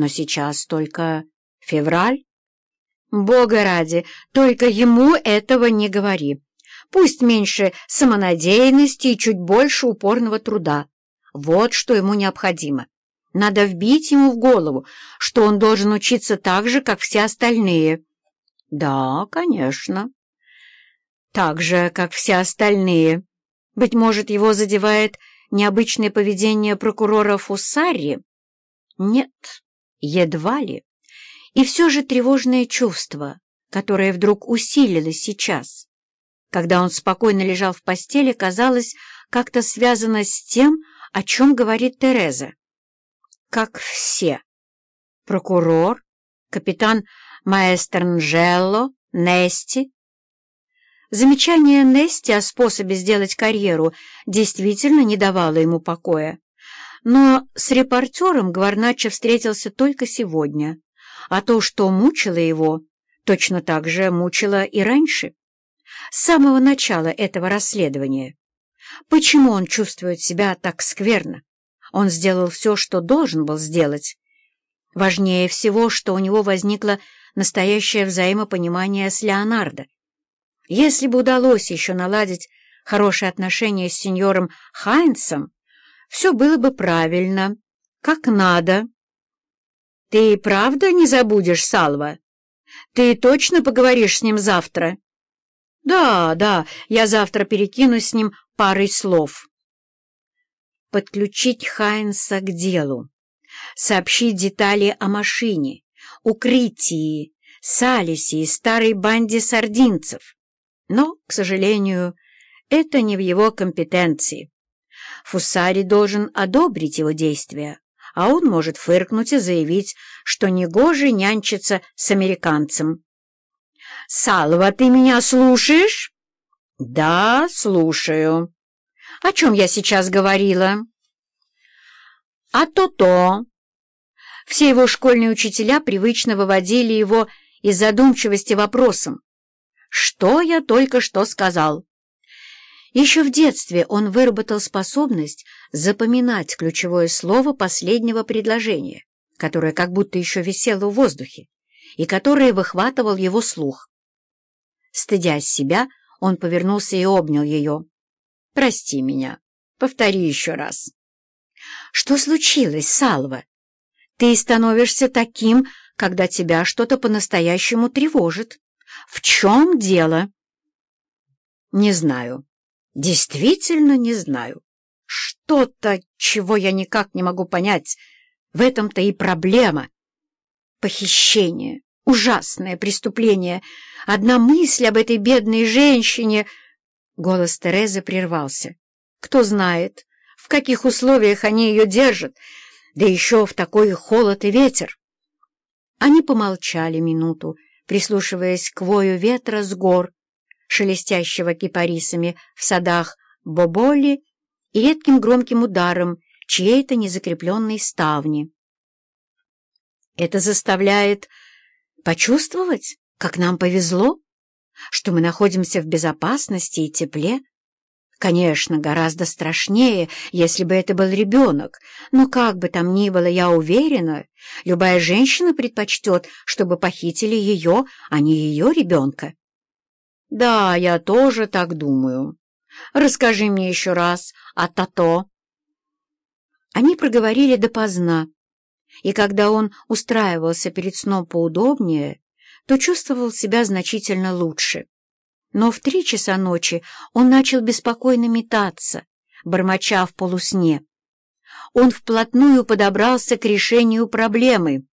Но сейчас только февраль. Бога ради, только ему этого не говори. Пусть меньше самонадеянности и чуть больше упорного труда. Вот что ему необходимо. Надо вбить ему в голову, что он должен учиться так же, как все остальные. Да, конечно. Так же, как все остальные. Быть может, его задевает необычное поведение прокурора Фуссари? Нет, едва ли. И все же тревожное чувство, которое вдруг усилилось сейчас, когда он спокойно лежал в постели, казалось как-то связано с тем, о чем говорит Тереза. Как все. Прокурор, капитан Маэстернжелло, Нести. Замечание Нести о способе сделать карьеру действительно не давало ему покоя. Но с репортером Гварначо встретился только сегодня, а то, что мучило его, точно так же мучило и раньше, с самого начала этого расследования. Почему он чувствует себя так скверно? Он сделал все, что должен был сделать. Важнее всего, что у него возникло настоящее взаимопонимание с Леонардо. Если бы удалось еще наладить хорошие отношения с сеньором Хайнсом, все было бы правильно, как надо. «Ты правда не забудешь Салва? Ты точно поговоришь с ним завтра?» «Да, да, я завтра перекинусь с ним парой слов» подключить Хайнса к делу, сообщить детали о машине, укрытии, Салисе и старой банде сардинцев. Но, к сожалению, это не в его компетенции. Фусари должен одобрить его действия, а он может фыркнуть и заявить, что негоже нянчиться с американцем. «Салва, ты меня слушаешь?» «Да, слушаю». О чем я сейчас говорила? А то-то. Все его школьные учителя привычно выводили его из задумчивости вопросом. Что я только что сказал? Еще в детстве он выработал способность запоминать ключевое слово последнего предложения, которое как будто еще висело в воздухе, и которое выхватывал его слух. Стыдясь себя, он повернулся и обнял ее. Прости меня. Повтори еще раз. Что случилось, Салва? Ты становишься таким, когда тебя что-то по-настоящему тревожит. В чем дело? Не знаю. Действительно не знаю. Что-то, чего я никак не могу понять. В этом-то и проблема. Похищение. Ужасное преступление. Одна мысль об этой бедной женщине — Голос Терезы прервался. «Кто знает, в каких условиях они ее держат, да еще в такой холод и ветер!» Они помолчали минуту, прислушиваясь к вою ветра с гор, шелестящего кипарисами в садах Боболи и редким громким ударом чьей-то незакрепленной ставни. «Это заставляет почувствовать, как нам повезло?» что мы находимся в безопасности и тепле. Конечно, гораздо страшнее, если бы это был ребенок, но как бы там ни было, я уверена, любая женщина предпочтет, чтобы похитили ее, а не ее ребенка. Да, я тоже так думаю. Расскажи мне еще раз о Тато. Они проговорили допоздна, и когда он устраивался перед сном поудобнее, то чувствовал себя значительно лучше. Но в три часа ночи он начал беспокойно метаться, бормоча в полусне. Он вплотную подобрался к решению проблемы.